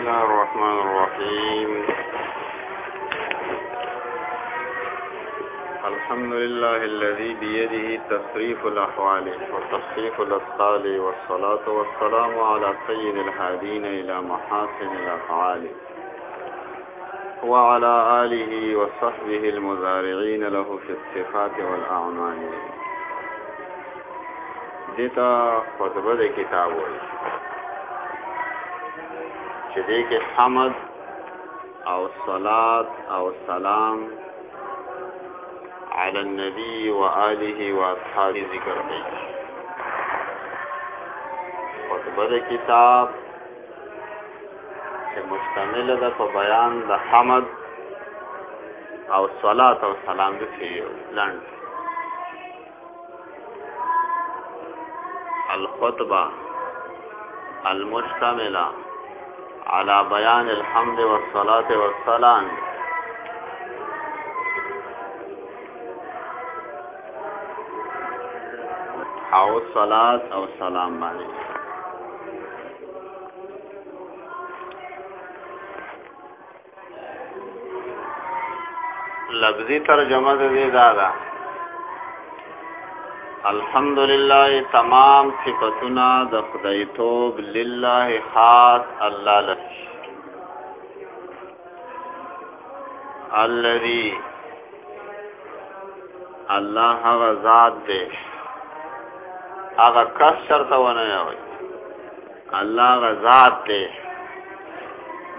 الله الرحمن الرحيم الحمد لله الذي بيده تصريف الأحوال وتصريف الأثقال والصلاة والسلام على سيد الهادين إلى محاسن الأفعال وعلى آله وصحبه المزارعين له في الصفات والأعمال دیتا خطبه د کتاب وای چې دې کې حمد او صلات او سلام على النبي وآله وأصحابه ذکر دی خطبه د کتاب چې مشتمل ده په بیان د حمد او صلات او سلام د کې یو لند الخطبه المشتمله على بيان الحمد والصلاه والسلام او صلات او سلام باندې لفظي ترجمه د دې دا ده الحمدلله تمام صفاتنا د خدای توب لله خاص الله لپاره الذي الله هغه ذات دی هغه کس چرته ونه وي الله هغه ذات دی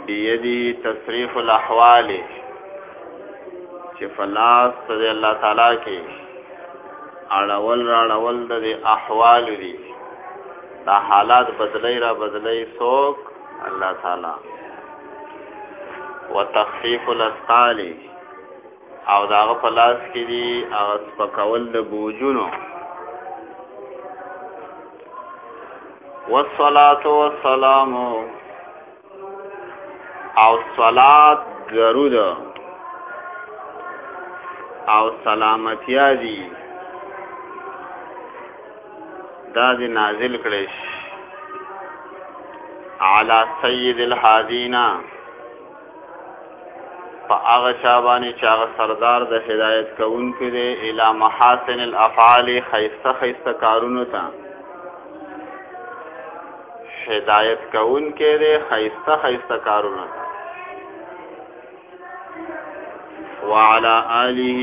بيدي تصريف الاحوال چې فلاس ته الله تعالی کې اړول را اړول د احوال دي دا حالات بدلی را بدلی سوک الله تعالی وتخفيف الاسقال او داغه په لاس کې دي او سپکول د بوجونو والصلاه والسلام او صلات درود او سلامتیا دي دا دې نازل کړي علی سید الحادینا په هغه چا باندې چې هغه سردار د هدایت کوونکي دی الی محاسن الافعال خیسته خیسته کارونو ته هدایت کوونکي دی خیسته خیسته کارونو ته وعلى آله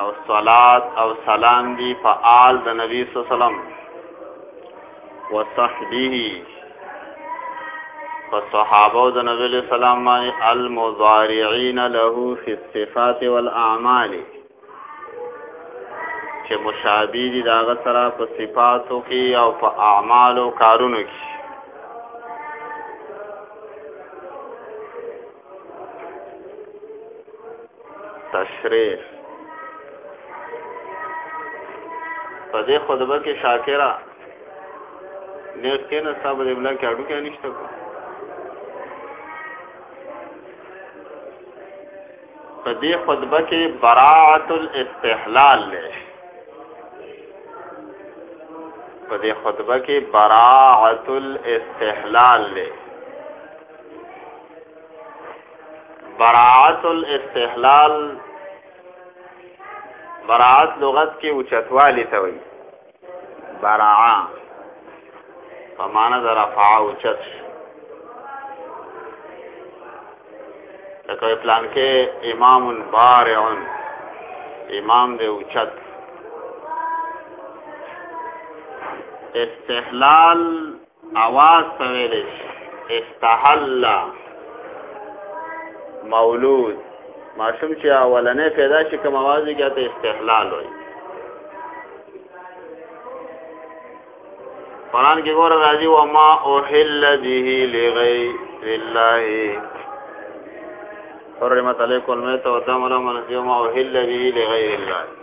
او صلات او سلام دی په آل د نبی صلی الله علیه وسلم وصحبه فصحابه د نبی صلی الله علیه وسلم المضارعين له في الصفات والاعمال چې مشابه دي داغه سره په صفاتو کې او په اعمالو کارونو کې تشریح په دې خطبه کې شاکرا نه کېنه صاحب دې بلا کې اډو کې نشته کو په دې خطبه کې براعت الاستحلال له په دې خطبه کې براعت الاستحلال له براعت الاستحلال براعت لغت کې اوچتوالی ته وایي براعا په معنا د رفع اوچت لکه پلان کې امام بارع امام دی اوچت استحلال اواز ته ویل شي استحل مولود ماشوم چې اولنې پیدا شي کوم اواز یې ته استحلال وایي قرآن کې ګوره راځي و ما اوحل به لغیر الله حرمت علیکم المیت و دم لمن ما اوحل به لغیر الله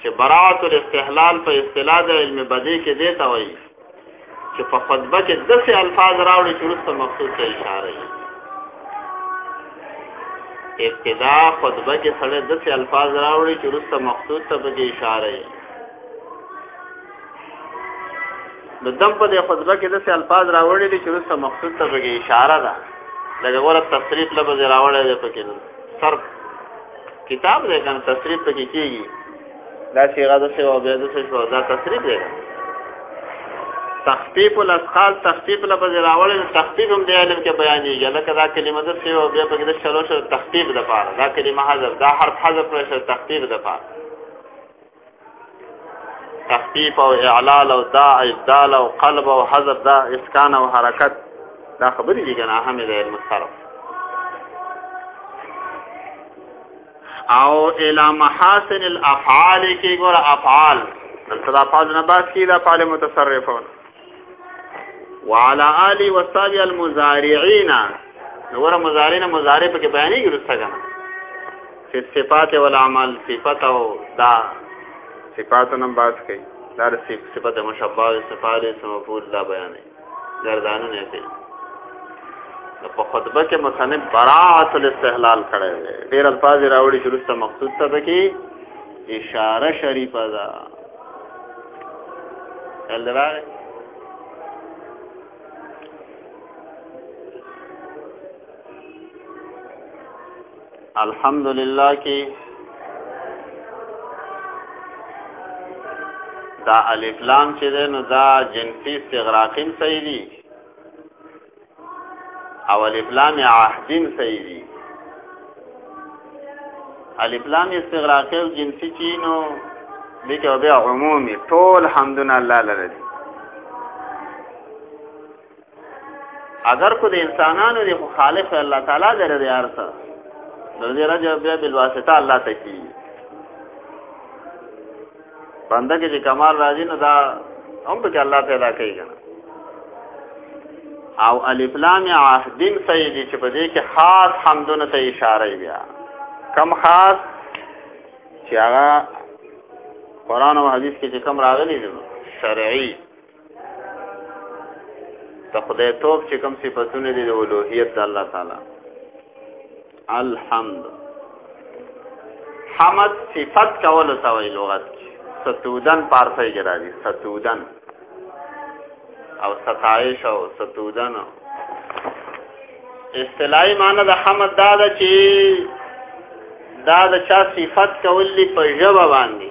چې براعت الاستحلال په اصطلاح د علم بدی کې دی ته وایي چې په خطبه کې داسې الفاظ راوړي چې وروسته مقصود ته اشاره وي ابتدا خطبه کې سړی داسې الفاظ راوړي چې وروسته مقصود ته پکې اشاره وي د دم په دې خطبه کې داسې الفاظ راوړي دي چې وروسته مقصود ته پکې اشاره ده لکه ګوره تصریف لفظ راوړی دی پکې سر کتاب دې کنه تصریف پکې کیږي دا صيغه د څه او بیا د څه شو دا تصریف دی تخفیف الاسقال تخفیف لفظ راوړل تخفیف هم دی علم کې بیانېږي لکه دا کلمه د څه او بیا پکې د شلو شر تخفیف د پاره دا کلمه حذف دا حرف حذف کړی شر تخفیف د پاره تخفیف او اعلال او دا ابدال او قلب او حذف دا اسکان او حرکت دا خبرې دي کنه اهمه ده علم صرف او الى محاسن الافعال کې ګور افعال دلته د افعال نه باس کې د افعال متصرفونه وعلى آله وصحبه المزارعين نور مزارعين مزارع په کې بیانې ګرځته کنه چې صفات او عمل صفات او دا صفات نن باس کوي دا صفات مشبہ او صفات سمفول دا بیانې ګردانو نه کوي نو په خطبه کې مصنف براعت الاستحلال کړی دی ډېر الفاظ راوړي چې وروسته مقصود ته پکې اشاره شریفه ده الراغ الحمد لله کې دا الف لام چې ده نو دا جنسي استغراقین صحیح دي او الف لام عهدن سیدی الف لام استغراقی او جنسی چینو دغه او بیا عمومي ټول حمدنا الله لره دي اگر کو د انسانانو دی خو خالق الله تعالی لره دی ارسه د دې راځي بیا بل واسطه الله تکي بنده کې چې کمال راځي نو دا هم په الله پیدا کوي کنه او الف لام عهدن سیدی چې په دې کې خاص حمدونه ته اشاره بیا کم خاص چې هغه قران او حديث کې چې کم راغلي دي شرعي ته خدای توب چې کوم صفاتونه دي د اولوهیت د الله تعالی الحمد حمد صفت کول ته وی لغت کې ستودن پارسي کې راځي ستودن او ستایش او ستودن اصطلاحي معنی د حمد دا ده چې دا د چا صفت کول په ژبه باندې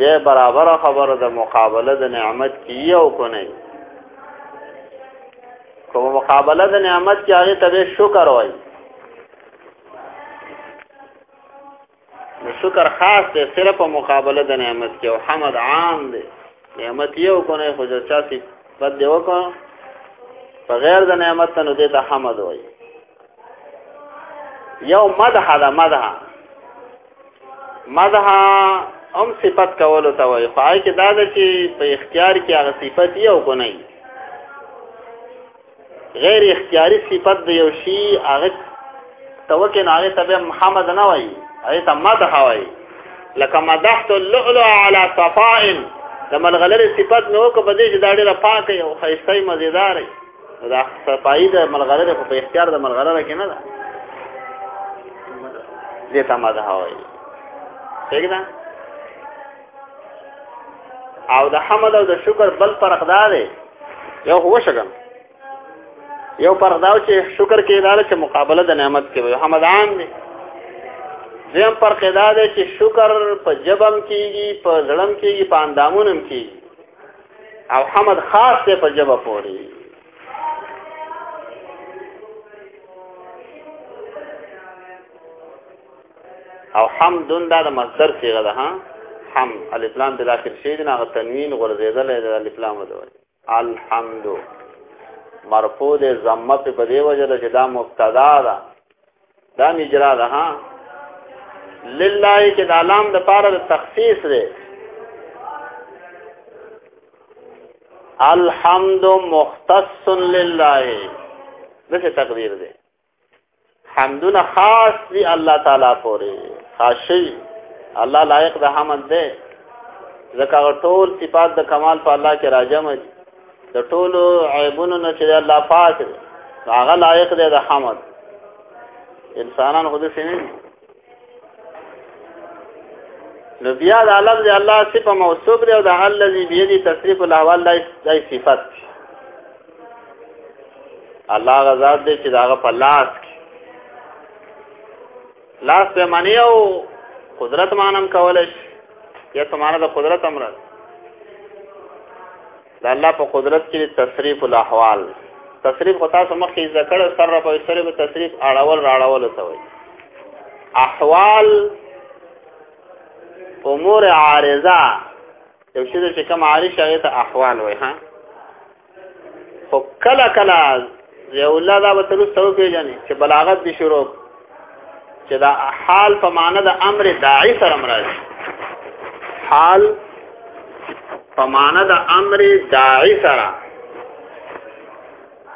دې برابر خبره د مقابله د نعمت کی او کو نه کوم مقابله د نعمت کی هغه ته شکر وای شکر خاص دی صرف مقابله د نعمت کی او حمد عام دی نعمت یو کو نه خو چا سی بد دی وکړه په غیر د نعمت نو دې ته حمد وای یو مدح ده مدح مدح هم صفت کولو ته وایي خو هغه کې دا ده چې په اختیار کې هغه صفت یو کو نه غیر اختیاري صفت د یو شی هغه توکه نه هغه تبع محمد نه وایي هغه ته مدح وایي لکه مدحت اللؤلؤ على صفاء د ملغلرې صفت نو کو بده چې دا ډېره پاکه او خیسته مزیدار دا صفائی د ملغره ده په اختیار د ملغره کې نه ده دې ته ماده هوایي څنګه او د حمد او د شکر بل فرق دا دی یو هو شګم یو فرق دا چې شکر کې دا چې مقابله د نعمت کې وي حمد عام دی زم فرق دا دی چې شکر په جبم کېږي په ظلم کېږي په اندامونم کېږي او حمد خاص ته په جبه پوری او حمدون دا د مصدر صيغه ده ها حم الف لام د اخر شی نه غ تنوین غرزیدل د الف لام ده الحمد مرفوع د ضمه په دی وجه ده چې دا مبتدا ده دا مجرا ده ها لله کې د علام د پاره د تخصیص دی الحمد مختص لله دغه تقدیر دی حمدنا خاص دی الله تعالی پورې خاصی الله لایق د حمد دی ځکه ټول صفات د کمال په الله کې راجم دي د ټولو عیبونو نه چې الله پاک دی هغه لایق دی د حمد انسانان خود سینې نو بیا د علم دی الله صف موصوف دی او د الذي بيدي تصريف الاحوال دای صفت الله غزاد دی چې داغه په لاس کې لاس په معنی او قدرت مانم کولای شي یا په معنی د قدرت امر د الله په قدرت کې تصریف الاحوال تصریف خو تاسو مخکې ذکر سره په سره به تصریف اړول راړول ته وي احوال امور عارضه یو شی چې کوم عارض هغه ته احوال وي ها خو کله کله ضیاء الله دا به تر اوسه وپېژني چې بلاغت دې شروع چې دا حال په معنی د امر داعي سره مرادي حال په معنی د امر داعي سره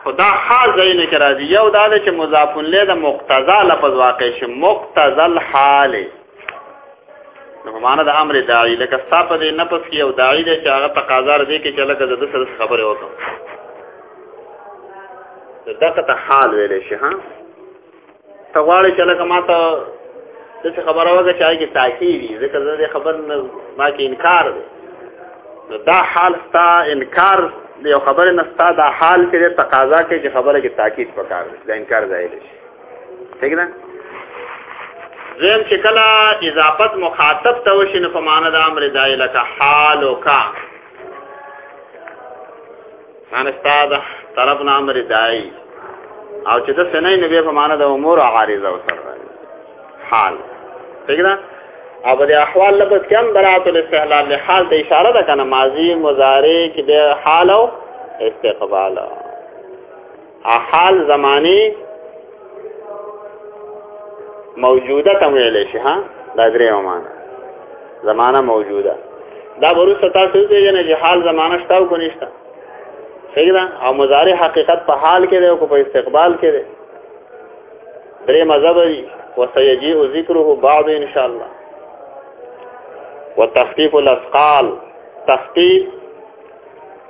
خدا حال زینه کې راځي یو دا چې مضاف له د مقتضا لفظ واقع شي مقتضا الحال نو معنا د امر داعی لکه ستا په دې نفس کې یو داعی دی چې هغه تقاضا لري کې چې لکه د سره خبره وکړم دغه ته حال ویل شي ها ته غواړې چې لکه ماته د څه خبره وکړه چې هغه تاکید دي ځکه زه خبر نه ما کې انکار دی نو دا حال ستا انکار دی خبره نه ستا دا حال کې تقاضا کوي چې خبره کې تاکید پکار دی دا انکار ځای دی څنګه زم چې کله اضافت مخاطب ته وشي نو په معنا د امر دای لکه حالک معنی استاد طرف نه امر دای او چې د سنې نه به په معنا د امور عارضه وسره حال څنګه او د احوال لفظ کم برات الاستحلال له حال ته اشاره ده کنه ماضی مضارع کې د حال او استقبال احال زمانی موجوده تم ویلې شي ها دا درې معنا زمانہ موجوده دا ورسته تاسو دې جن چې حال زمانہ شته او کو نشته صحیح ده او مضارع حقیقت په حال کې ده او په استقبال کې ده درې مذهب دي وسيجيء ذکره بعد ان شاء الله وتخفيف الاثقال تخفيف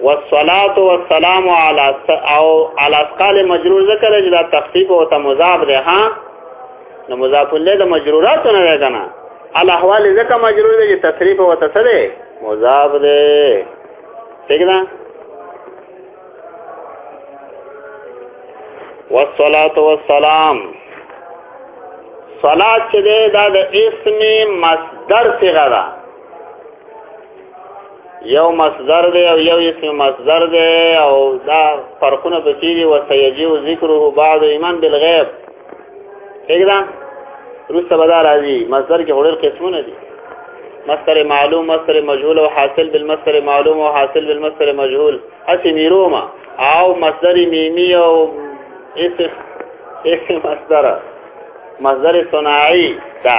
والصلاه والسلام على او على اسقال مجرور ذکر چې دا تخفیف او تمضاف ده ها نو مضاف له د مجرورات نه ده کنه على احوال ذکر مجرور ده چې تصریف او تصریح مضاف ده ٹھیک ده والصلاه والسلام صلات چې ده د اسم مصدر څخه ده یو مصدر دی او یو اسم مصدر دی او دا فرقونه پکې دي او سيجيو ذکره بعد ایمان بالغیب څنګه روسته بدا راځي مصدر کې هډر قسمونه دي مصدر معلوم مصدر مجهول او حاصل بالمصدر معلوم او حاصل بالمصدر مجهول اسی میروما او مصدر میمی او اسم اسم مصدر مصدر صناعي دا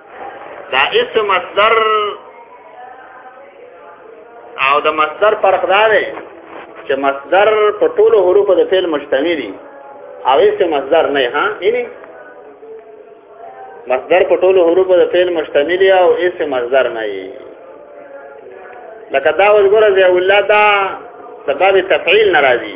دا اسم مصدر او د مصدر فرق دا دی چې مصدر په ټولو حروفو د فعل مشتمل دي او اسم مصدر نه ها یعنی مصدر په ټولو حروفو د فعل مشتمل دی او اسم مصدر نه دی لکه دا وګوره زي الله دا سبب تفعیل ناراضي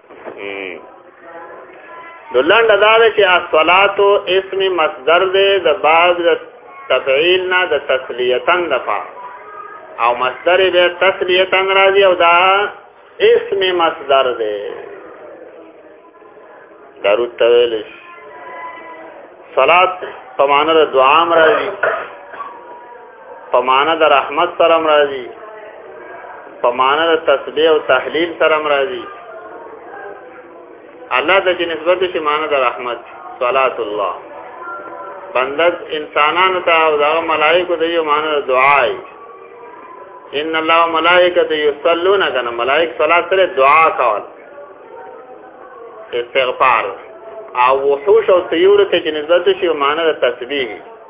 نو لنډ دا ده چې الصلاتو اسم مصدر دی د بعض د تفعیل نه د تسلیتن د پا او مصدر به تسلیتن راځي او دا اسم مصدر دی دارو تویل صلات په معنا د دعا مرادي په معنا د رحمت سره مرادي په معنا د تسبیح او تحلیل سره مرادي الله د نسبت شي معنا د رحمت صلات الله بندد انسانانو ته او دغه ملائکه د یو معنا د دعای ان الله ملائکه یصلون کنه ملائک صلات سره دعا کول استغفار او وحوش او سیور ته چې نسبت شي معنا د تسبیح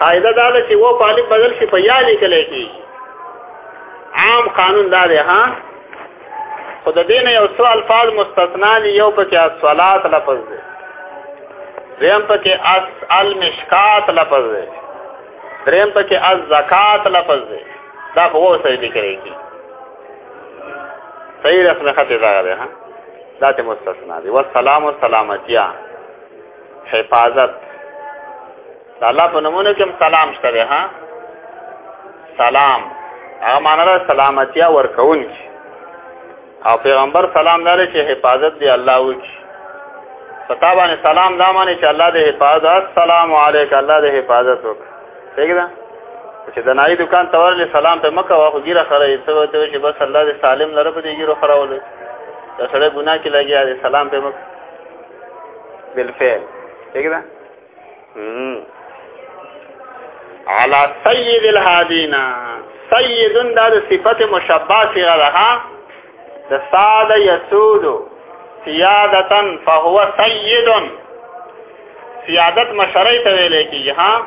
قاعده دا ده چې و په الف بدل شي په یا لیکل کېږي عام قانون دا دی ها خو د دې نه یو څو الفاظ مستثنا دي یو پکې الصلات لفظ دی دریم پکې اس المشکات لفظ دی دریم پکې از زکات لفظ دی دا خو وو صحیح لیکلېږي صحیح رسمه خط دا غره ها دا ته مستثنا دي والسلام والسلامتیا حفاظت د الله په نومونو کې سلام شته دی ها سلام هغه معنا ده سلامتیا ورکون شي او پیغمبر سلام داره چې حفاظت دی الله وکړي ستا باندې سلام دا معنی چې الله دې حفاظت السلام علیک الله دې حفاظت وکړي ٹھیک ده چې د نای دکان تورلې سلام ته مکه واخو ګیره خره یې څه وته چې بس الله دې سالم لره په دې ګیره خره ولې دا سړی ګناه کې لګیا دی سلام په مکه بالفعل ٹھیک ده علا سید الهادینا سیدن دا د صفت مشبع صیغه ده د ساده یسود سیادتا فهو سید سیادت مشرعی ته ویل کیږي ها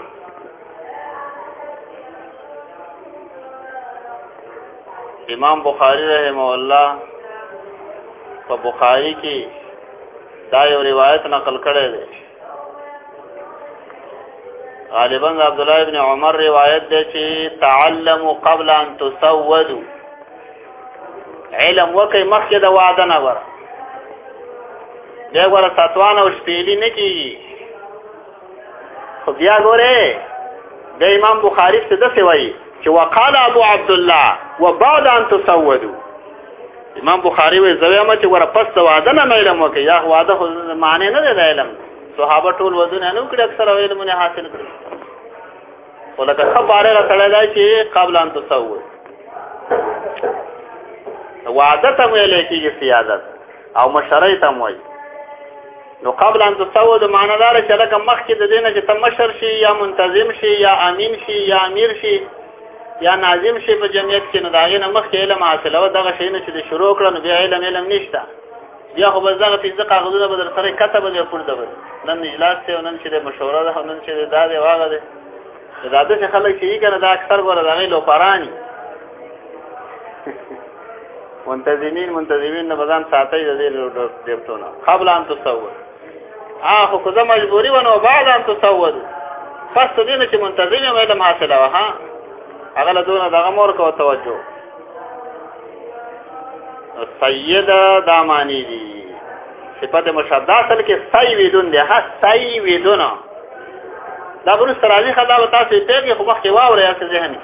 امام بخاری رحم الله په بخاری کې دا یو روایت نقل کړی دی غالبا عبد الله ابن عمر روایت ده چې تعلموا قبل ان تسودوا علم وکي مخکې د وعده نه ور دا ور ساتوان او شپېلی نه کیږي خو بیا ګوره د امام بخاری څه د سوي چې وقال ابو عبد الله وبعد ان تسودوا امام بخاری وی زوی ما چې ور پس د وعده نه علم وکي یا وعده معنی نه دی علم صحابه ټول وزن نه کړ اکثر علم نه حاصل کړ ولکه خبره را تړل دی چې قبل ان تصور وعده ته ویل کېږي سیادت او مشرۍ ته وایي نو قبل ان تصور د معنی دار چې لکه مخکې د دینه چې تمشر شي یا منتظم شي یا امین شي یا امیر شي یا ناظم شي په جمعیت کې نو دا غي نه مخکې علم حاصل او دغه شي نه چې شروع کړو نو بیا علم علم نشته بیا خو بس دغه پنځه کاغذونه بدل سره کتب دې پور دبل نن اجلاس ته نن چې مشوره ده نن چې دا دی واغه ده دا د خلک چې کنه دا اکثر ګوره دا غي لوپارانی منتظمین منتظمین نه بدن ساتي د دې ډېر ډېر قبل ان تصور ها خو که زه مجبوري ونه بعد ان تسود پس ته دینه چې منتظم یم علم حاصله وه ها هغه له دونه دغه مور کو توجه سید دا معنی دي صفت مشبده اصل کې سای ویدون دی ها سای ویدون دا بر سراوی خدا و تاسو ته کې خو مخکې واورې اصل ذهن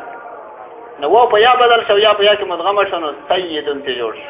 نو په یا بدل شو یا په یا کې مدغمه شنو سیدون ته جوړ شي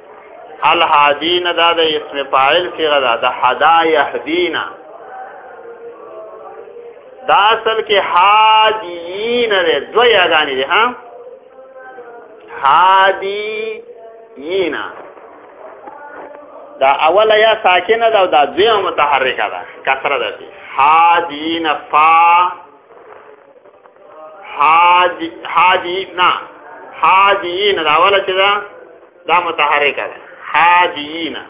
الهادین دا د اسم فاعل صيغه ده د حدا يهدینا دا اصل کې هادین ده دوه یاګانې دي ها هادینا دا اوله یا ساکنه ده او دا دویمه متحرکه ده کسره ده هادین فا حاجی حاجی نه حاجی نه دا ولا چې دا دا متحرک ده حاجی نه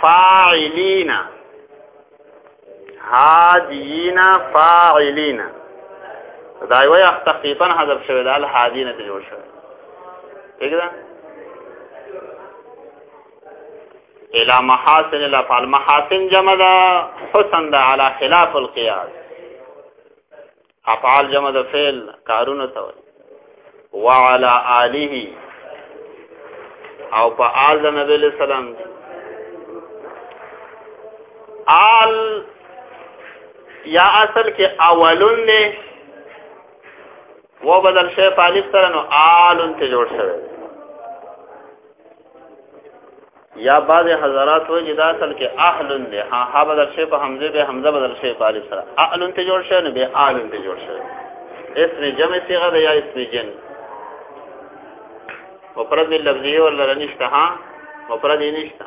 فاعلین حاجین فاعلین دا یو یو تخفیفا حذف شوی دا الحاجین ته جوړ شوی وګورئ الى محاسن الافعال محاسن جمع ده حسن ده على خلاف القياس افعال جمع ده فعل کارونه ته وعلى آله او په آل د نبی له سلام دي آل یا اصل کې اولون نه و بدل شی په الف سره نو آلون ته جوړ شوی یا بعض حضرات وایي دا اصل کې اهلن دی ها ها بدل شي په حمزه به حمزه بدل شي په الف سره اهلن ته جوړ شي نه به اهلن ته جوړ شي اسم جمع صيغه ده یا اسم جن مفرد لفظي ولا نشته ها مفرد نشته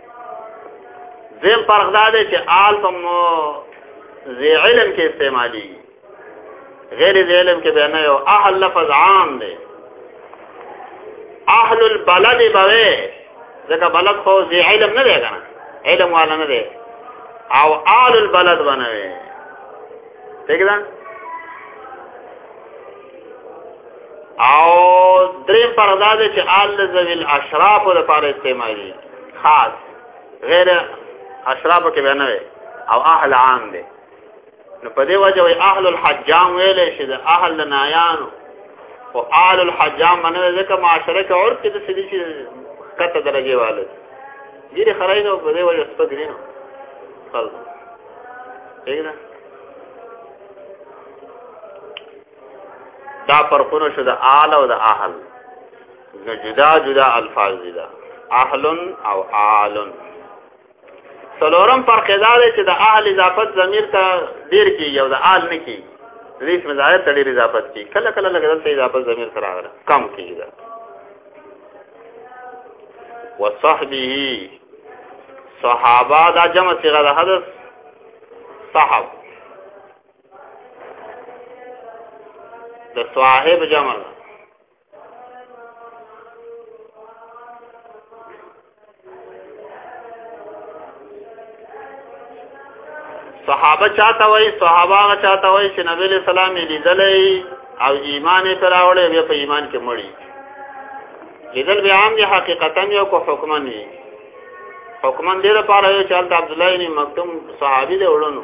زم فرق دا دی چې آل په مو ذی علم کې استعمالي غیر ذی علم کې به نه یو اهل لفظ عام دی اهل البلد بوي ځکه بلد خو ذی علم نه دی کنه علم والا نه دی او آل البلد بنوي ٹھیک ده او دریم فرق دا دی چې آل ذوی الاشرافو لپاره استعمالي خاص غیر اشرافو کې به نه وي او اهل عام دی نو په دې وجه وي اهل الحجام ویلې شي د اهل نایانو او آل الحجام باندې ځکه معاشره کې اور کې د سړي چې کته درجه والد ډیره خړای نو په دې وجه سپګرینو خلک څنګه دا فرقونه شو د آل او د اهل نو جدا جدا الفاظ دي دا اهل او آل سلورم فرق دا دی چې د اهل اضافت ضمیر ته ډیر کې یو د آل نه کې دې اسم ظاهر ته ډیر اضافت کې کله کله لګ دلته اضافت ضمیر سره راغله کم کې دا وصحبه صحابه دا جمع صيغه ده حدث صحب د صاحب جمع ده صحابه چاته وای صحابه هغه چاته وای چې نبی له سلام یې لیدلې او ایمان یې پراوړې بیا په ایمان کې مړی لیدل به عام دي حقیقتا یو کو حکما نه حکما دې لپاره یو چې عبد الله بن مکتوم صحابي دی وړونو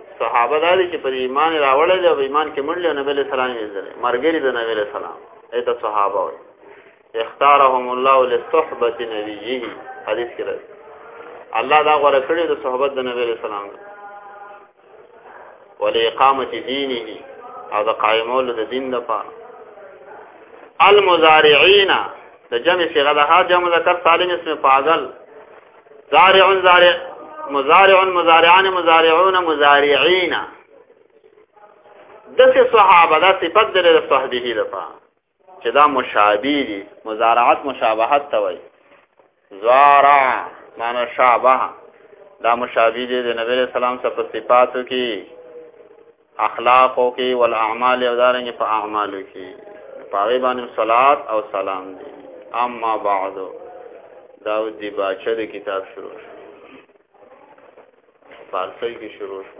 صحابه دا دي چې په ایمان راوړل دي او ایمان کې مړل او نبی له سلام یې زده مرګري د نبی له سلام ایت صحابه وي اختارهم الله لصحبه نبیه حدیث کې راځي الله دا غوړه کړی د صحبت د نبی له سلام ولې اقامت دینه او د قائمول د دین لپاره المزارعين د جمع صيغه ده جمع ذکر سالم اسم فاعل زارع زارع مزارع مزارعان مزارعون مزارعین دسه صحابه دا صفت د صحبه لپاره چې دا مشابه دي مزارعت مشابهت ته وایي زارع معنی شابه دا مشابه دي د نبی رسول الله په صفاتو کې اخلاقو کې والاعمال او دارنګ په اعمالو کې پاغي باندې صلات او سلام دی اما بعد دا دی باچه د کتاب شروع شو فارسی کې شروع شو